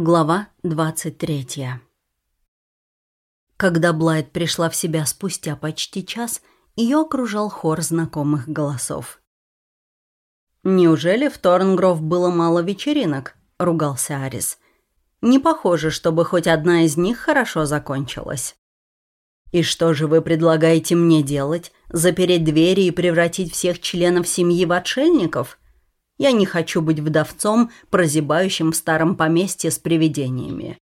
Глава 23 Когда Блайт пришла в себя спустя почти час, ее окружал хор знакомых голосов. «Неужели в Торнгров было мало вечеринок?» — ругался Арис. «Не похоже, чтобы хоть одна из них хорошо закончилась». «И что же вы предлагаете мне делать? Запереть двери и превратить всех членов семьи в отшельников?» Я не хочу быть вдовцом, прозябающим в старом поместье с привидениями.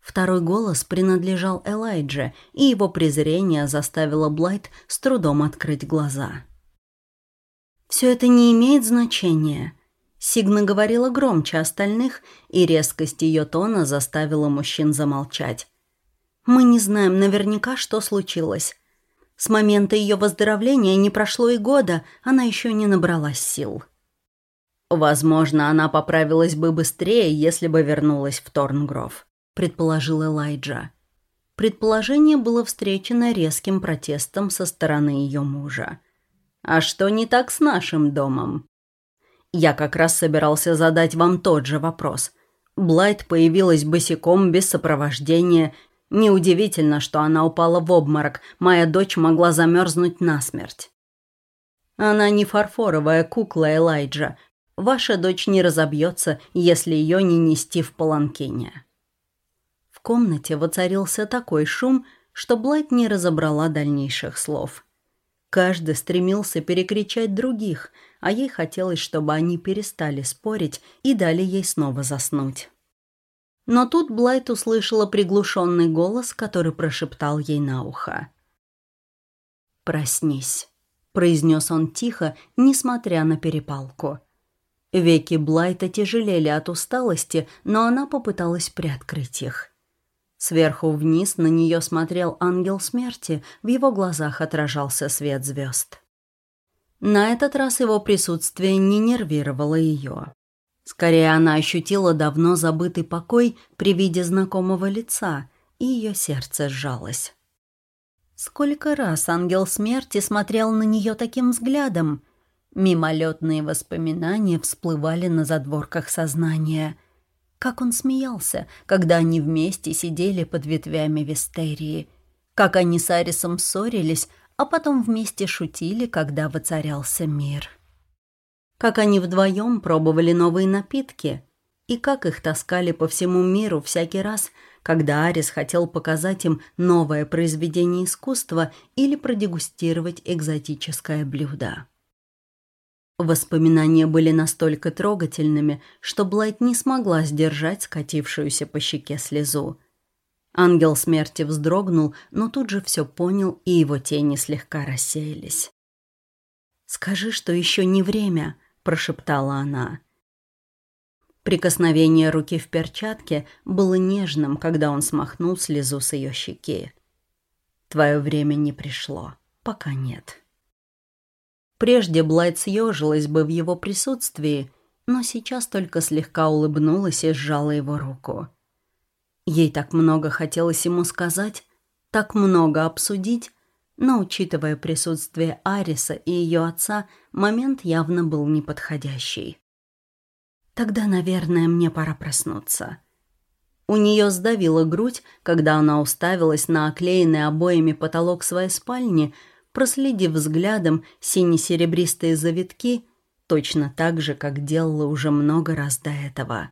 Второй голос принадлежал Элайдже, и его презрение заставило Блайт с трудом открыть глаза. «Все это не имеет значения», Сигна говорила громче остальных, и резкость ее тона заставила мужчин замолчать. «Мы не знаем наверняка, что случилось. С момента ее выздоровления не прошло и года, она еще не набралась сил». «Возможно, она поправилась бы быстрее, если бы вернулась в Торнгров», — предположил Элайджа. Предположение было встречено резким протестом со стороны ее мужа. «А что не так с нашим домом?» «Я как раз собирался задать вам тот же вопрос. Блайт появилась босиком, без сопровождения. Неудивительно, что она упала в обморок. Моя дочь могла замерзнуть насмерть». «Она не фарфоровая кукла Элайджа», Ваша дочь не разобьется, если ее не нести в паланкине». В комнате воцарился такой шум, что Блайт не разобрала дальнейших слов. Каждый стремился перекричать других, а ей хотелось, чтобы они перестали спорить и дали ей снова заснуть. Но тут Блайт услышала приглушенный голос, который прошептал ей на ухо. «Проснись», — произнес он тихо, несмотря на перепалку. Веки Блайта тяжелели от усталости, но она попыталась приоткрыть их. Сверху вниз на нее смотрел ангел смерти, в его глазах отражался свет звезд. На этот раз его присутствие не нервировало ее. Скорее, она ощутила давно забытый покой при виде знакомого лица, и ее сердце сжалось. Сколько раз ангел смерти смотрел на нее таким взглядом, Мимолетные воспоминания всплывали на задворках сознания. Как он смеялся, когда они вместе сидели под ветвями Вистерии. Как они с Арисом ссорились, а потом вместе шутили, когда воцарялся мир. Как они вдвоем пробовали новые напитки, и как их таскали по всему миру всякий раз, когда Арис хотел показать им новое произведение искусства или продегустировать экзотическое блюдо. Воспоминания были настолько трогательными, что Блайт не смогла сдержать скатившуюся по щеке слезу. Ангел смерти вздрогнул, но тут же все понял, и его тени слегка рассеялись. «Скажи, что еще не время», — прошептала она. Прикосновение руки в перчатке было нежным, когда он смахнул слезу с ее щеки. «Твое время не пришло. Пока нет». Прежде Блайт съежилась бы в его присутствии, но сейчас только слегка улыбнулась и сжала его руку. Ей так много хотелось ему сказать, так много обсудить, но, учитывая присутствие Ариса и ее отца, момент явно был неподходящий. «Тогда, наверное, мне пора проснуться». У нее сдавила грудь, когда она уставилась на оклеенный обоями потолок своей спальни, проследив взглядом сине-серебристые завитки, точно так же, как делала уже много раз до этого.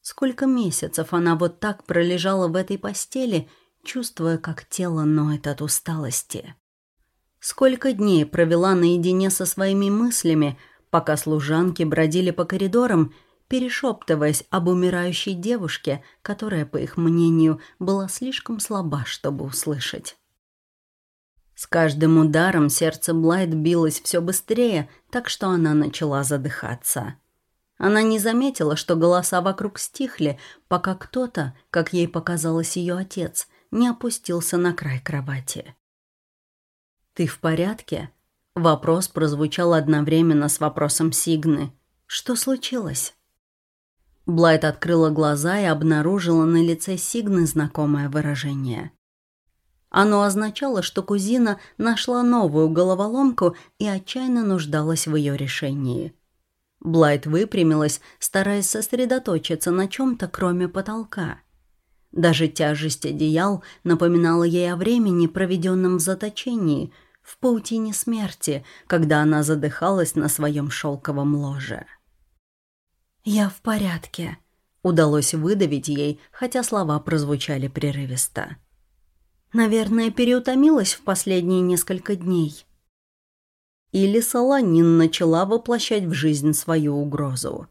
Сколько месяцев она вот так пролежала в этой постели, чувствуя, как тело ноет от усталости. Сколько дней провела наедине со своими мыслями, пока служанки бродили по коридорам, перешептываясь об умирающей девушке, которая, по их мнению, была слишком слаба, чтобы услышать. С каждым ударом сердце Блайт билось все быстрее, так что она начала задыхаться. Она не заметила, что голоса вокруг стихли, пока кто-то, как ей показалось ее отец, не опустился на край кровати. «Ты в порядке?» Вопрос прозвучал одновременно с вопросом Сигны. «Что случилось?» Блайт открыла глаза и обнаружила на лице Сигны знакомое выражение. Оно означало, что кузина нашла новую головоломку и отчаянно нуждалась в ее решении. Блайт выпрямилась, стараясь сосредоточиться на чем-то, кроме потолка. Даже тяжесть одеял напоминала ей о времени, проведенном в заточении, в паутине смерти, когда она задыхалась на своем шелковом ложе. «Я в порядке», — удалось выдавить ей, хотя слова прозвучали прерывисто. «Наверное, переутомилась в последние несколько дней». Или Солонин начала воплощать в жизнь свою угрозу.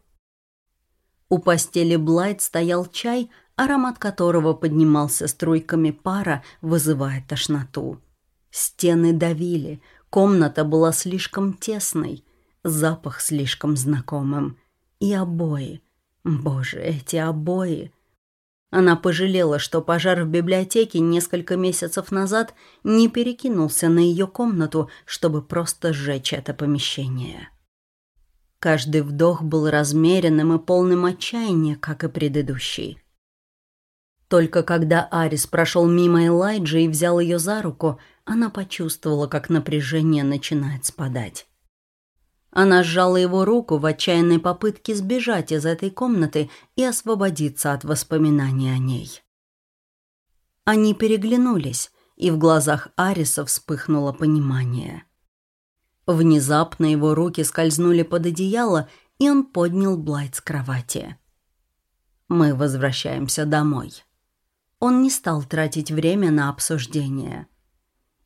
У постели Блайт стоял чай, аромат которого поднимался струйками пара, вызывая тошноту. Стены давили, комната была слишком тесной, запах слишком знакомым. И обои. Боже, эти обои. Она пожалела, что пожар в библиотеке несколько месяцев назад не перекинулся на ее комнату, чтобы просто сжечь это помещение. Каждый вдох был размеренным и полным отчаяния, как и предыдущий. Только когда Арис прошел мимо Элайджи и взял ее за руку, она почувствовала, как напряжение начинает спадать. Она сжала его руку в отчаянной попытке сбежать из этой комнаты и освободиться от воспоминаний о ней. Они переглянулись, и в глазах Ариса вспыхнуло понимание. Внезапно его руки скользнули под одеяло, и он поднял Блайт с кровати. «Мы возвращаемся домой». Он не стал тратить время на обсуждение.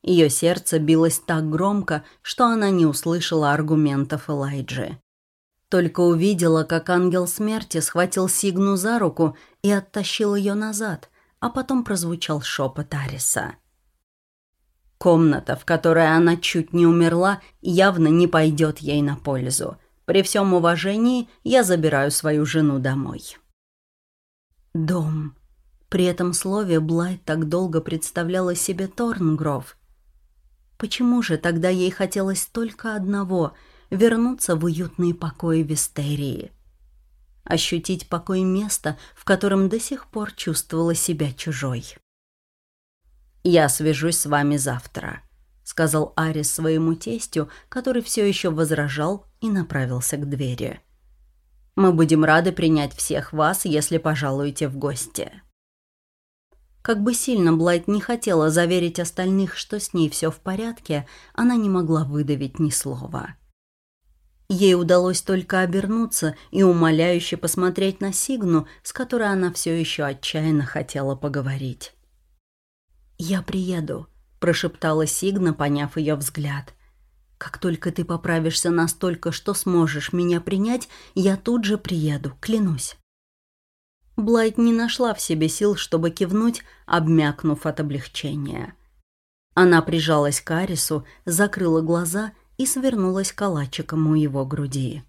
Ее сердце билось так громко, что она не услышала аргументов Элайджи. Только увидела, как ангел смерти схватил Сигну за руку и оттащил ее назад, а потом прозвучал шепот Ариса – Комната, в которой она чуть не умерла, явно не пойдет ей на пользу. При всем уважении я забираю свою жену домой. Дом. При этом слове Блайт так долго представляла себе Торнгров. Почему же тогда ей хотелось только одного — вернуться в уютные покои Вистерии? Ощутить покой места, в котором до сих пор чувствовала себя чужой. «Я свяжусь с вами завтра», — сказал Арис своему тестю, который все еще возражал и направился к двери. «Мы будем рады принять всех вас, если пожалуете в гости». Как бы сильно Блайт не хотела заверить остальных, что с ней все в порядке, она не могла выдавить ни слова. Ей удалось только обернуться и умоляюще посмотреть на Сигну, с которой она все еще отчаянно хотела поговорить. «Я приеду», — прошептала Сигна, поняв ее взгляд. «Как только ты поправишься настолько, что сможешь меня принять, я тут же приеду, клянусь». Блайт не нашла в себе сил, чтобы кивнуть, обмякнув от облегчения. Она прижалась к Арису, закрыла глаза и свернулась калачиком у его груди.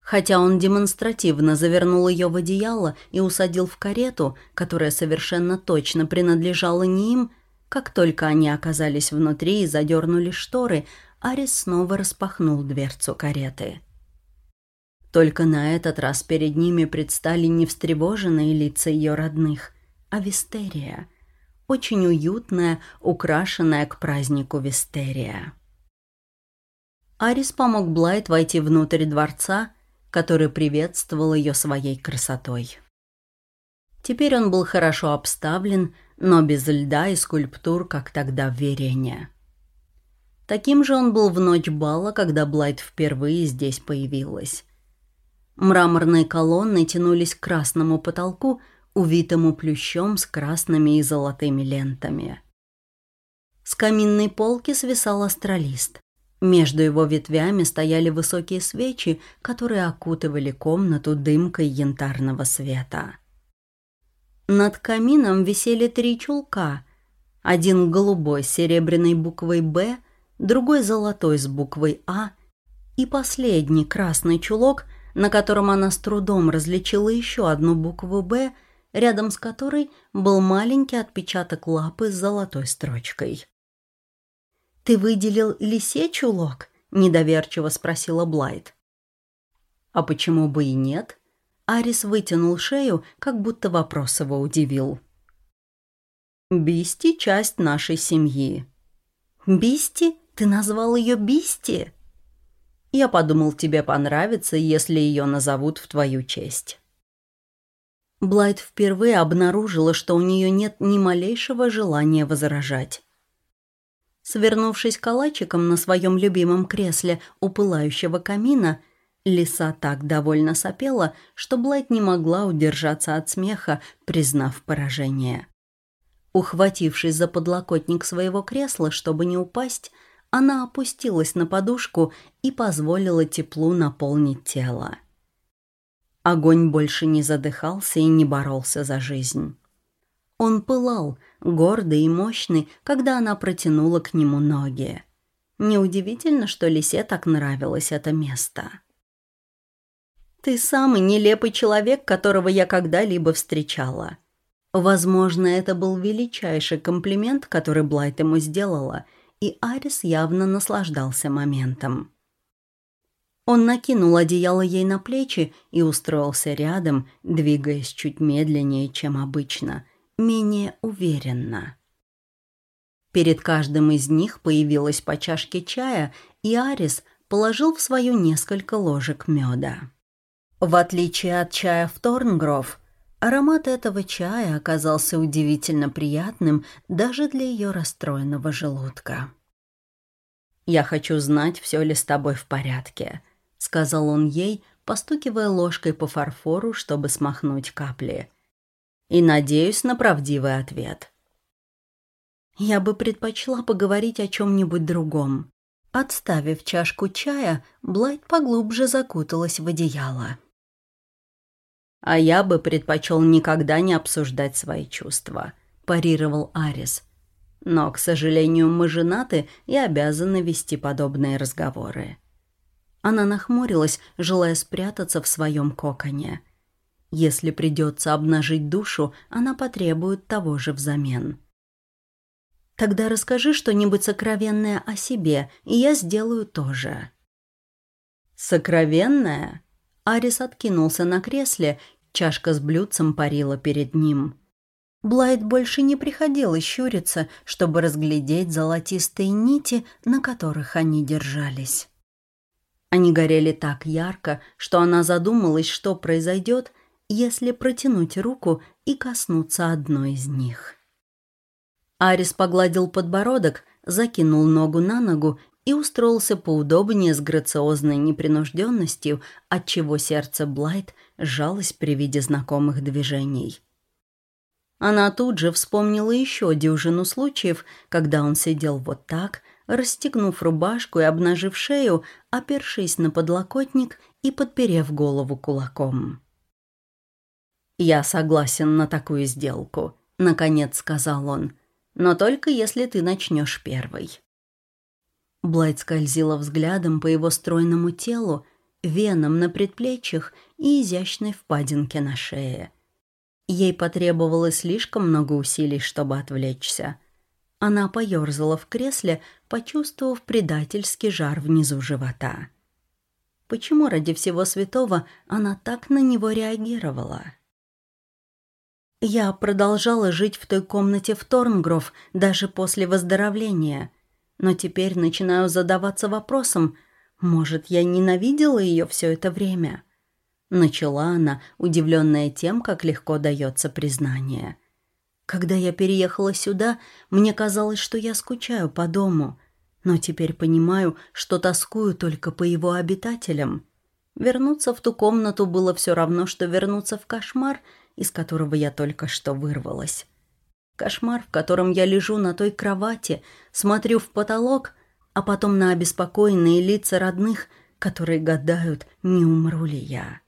Хотя он демонстративно завернул ее в одеяло и усадил в карету, которая совершенно точно принадлежала не им, как только они оказались внутри и задернули шторы, Арис снова распахнул дверцу кареты. Только на этот раз перед ними предстали не встревоженные лица ее родных, а Вистерия. Очень уютная, украшенная к празднику Вистерия. Арис помог Блайт войти внутрь дворца, который приветствовал ее своей красотой. Теперь он был хорошо обставлен, но без льда и скульптур, как тогда в Верене. Таким же он был в ночь бала, когда Блайт впервые здесь появилась. Мраморные колонны тянулись к красному потолку, увитому плющом с красными и золотыми лентами. С каминной полки свисал астролист. Между его ветвями стояли высокие свечи, которые окутывали комнату дымкой янтарного света. Над камином висели три чулка. Один голубой с серебряной буквой «Б», другой золотой с буквой «А» и последний красный чулок, на котором она с трудом различила еще одну букву «Б», рядом с которой был маленький отпечаток лапы с золотой строчкой. «Ты выделил лисе чулок?» — недоверчиво спросила Блайт. «А почему бы и нет?» Арис вытянул шею, как будто вопрос его удивил. «Бисти — часть нашей семьи». «Бисти? Ты назвал ее Бисти?» Я подумал, тебе понравится, если ее назовут в твою честь». Блайт впервые обнаружила, что у нее нет ни малейшего желания возражать. Свернувшись калачиком на своем любимом кресле у пылающего камина, лиса так довольно сопела, что Блайт не могла удержаться от смеха, признав поражение. Ухватившись за подлокотник своего кресла, чтобы не упасть, она опустилась на подушку и позволила теплу наполнить тело. Огонь больше не задыхался и не боролся за жизнь. Он пылал, гордый и мощный, когда она протянула к нему ноги. Неудивительно, что лисе так нравилось это место. «Ты самый нелепый человек, которого я когда-либо встречала», Возможно, это был величайший комплимент, который Блайт ему сделала, и Арис явно наслаждался моментом. Он накинул одеяло ей на плечи и устроился рядом, двигаясь чуть медленнее, чем обычно, менее уверенно. Перед каждым из них появилась по чашке чая, и Арис положил в свою несколько ложек меда. В отличие от чая в Торнгров, Аромат этого чая оказался удивительно приятным даже для ее расстроенного желудка. «Я хочу знать, все ли с тобой в порядке», — сказал он ей, постукивая ложкой по фарфору, чтобы смахнуть капли. «И надеюсь на правдивый ответ». «Я бы предпочла поговорить о чем-нибудь другом». Отставив чашку чая, Блайт поглубже закуталась в одеяло. «А я бы предпочел никогда не обсуждать свои чувства», – парировал Арис. «Но, к сожалению, мы женаты и обязаны вести подобные разговоры». Она нахмурилась, желая спрятаться в своем коконе. Если придется обнажить душу, она потребует того же взамен. «Тогда расскажи что-нибудь сокровенное о себе, и я сделаю то же». «Сокровенное?» Арис откинулся на кресле, чашка с блюдцем парила перед ним. Блайт больше не приходилось щуриться, чтобы разглядеть золотистые нити, на которых они держались. Они горели так ярко, что она задумалась, что произойдет, если протянуть руку и коснуться одной из них. Арис погладил подбородок, закинул ногу на ногу и устроился поудобнее с грациозной непринужденностью, отчего сердце Блайт сжалось при виде знакомых движений. Она тут же вспомнила еще дюжину случаев, когда он сидел вот так, расстегнув рубашку и обнажив шею, опершись на подлокотник и подперев голову кулаком. «Я согласен на такую сделку», — наконец сказал он, «но только если ты начнешь первой». Блайт скользила взглядом по его стройному телу, венам на предплечьях и изящной впадинке на шее. Ей потребовалось слишком много усилий, чтобы отвлечься. Она поёрзала в кресле, почувствовав предательский жар внизу живота. Почему ради всего святого она так на него реагировала? Я продолжала жить в той комнате в Торнгров даже после выздоровления — но теперь начинаю задаваться вопросом, может, я ненавидела ее все это время? Начала она, удивленная тем, как легко дается признание. Когда я переехала сюда, мне казалось, что я скучаю по дому, но теперь понимаю, что тоскую только по его обитателям. Вернуться в ту комнату было все равно, что вернуться в кошмар, из которого я только что вырвалась. Кошмар, в котором я лежу на той кровати, смотрю в потолок, а потом на обеспокоенные лица родных, которые гадают, не умру ли я.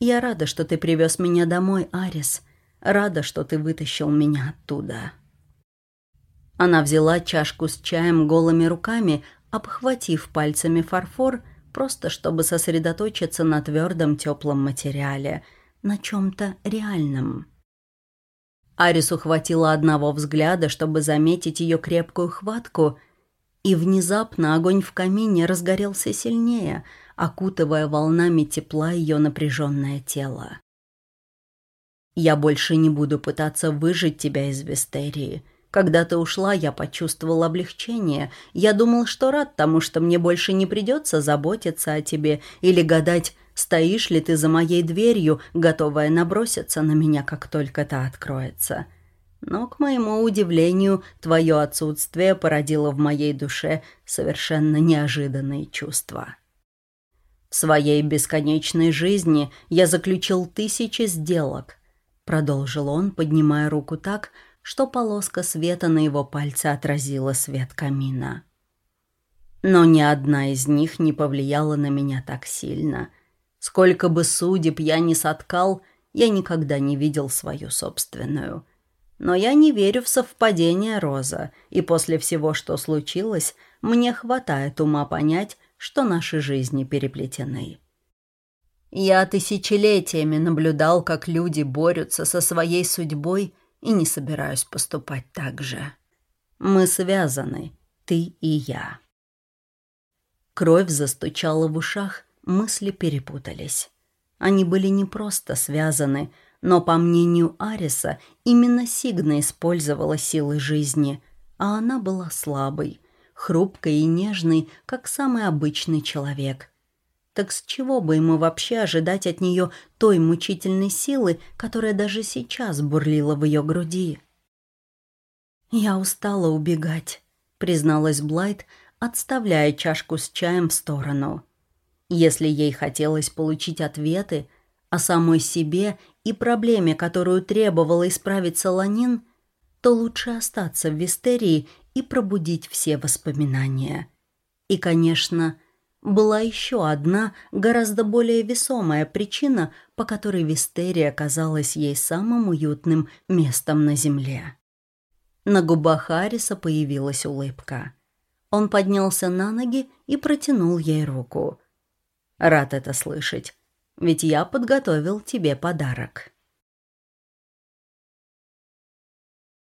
Я рада, что ты привез меня домой, Арис. Рада, что ты вытащил меня оттуда. Она взяла чашку с чаем голыми руками, обхватив пальцами фарфор, просто чтобы сосредоточиться на твердом теплом материале, на чем-то реальном. Арису хватило одного взгляда, чтобы заметить ее крепкую хватку, и внезапно огонь в камине разгорелся сильнее, окутывая волнами тепла ее напряженное тело. «Я больше не буду пытаться выжить тебя из Вестерии. Когда ты ушла, я почувствовал облегчение. Я думал, что рад тому, что мне больше не придется заботиться о тебе или гадать, стоишь ли ты за моей дверью, готовая наброситься на меня, как только та откроется. Но, к моему удивлению, твое отсутствие породило в моей душе совершенно неожиданные чувства. В своей бесконечной жизни я заключил тысячи сделок, продолжил он, поднимая руку так, что полоска света на его пальце отразила свет камина. Но ни одна из них не повлияла на меня так сильно. Сколько бы судеб я ни соткал, я никогда не видел свою собственную. Но я не верю в совпадение, Роза, и после всего, что случилось, мне хватает ума понять, что наши жизни переплетены. Я тысячелетиями наблюдал, как люди борются со своей судьбой и не собираюсь поступать так же. Мы связаны, ты и я. Кровь застучала в ушах, мысли перепутались. Они были не просто связаны, но, по мнению Ариса, именно Сигна использовала силы жизни, а она была слабой, хрупкой и нежной, как самый обычный человек – так с чего бы ему вообще ожидать от нее той мучительной силы, которая даже сейчас бурлила в ее груди? «Я устала убегать», — призналась Блайт, отставляя чашку с чаем в сторону. Если ей хотелось получить ответы о самой себе и проблеме, которую требовала исправить Солонин, то лучше остаться в Вистерии и пробудить все воспоминания. И, конечно, была еще одна, гораздо более весомая причина, по которой Вистерия казалась ей самым уютным местом на земле. На губах Хариса появилась улыбка. Он поднялся на ноги и протянул ей руку. «Рад это слышать, ведь я подготовил тебе подарок».